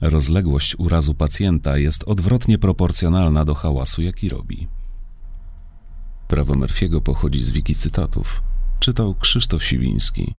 Rozległość urazu pacjenta jest odwrotnie proporcjonalna do hałasu, jaki robi. Prawo Murphy'ego pochodzi z wiki cytatów. Czytał Krzysztof Siwiński.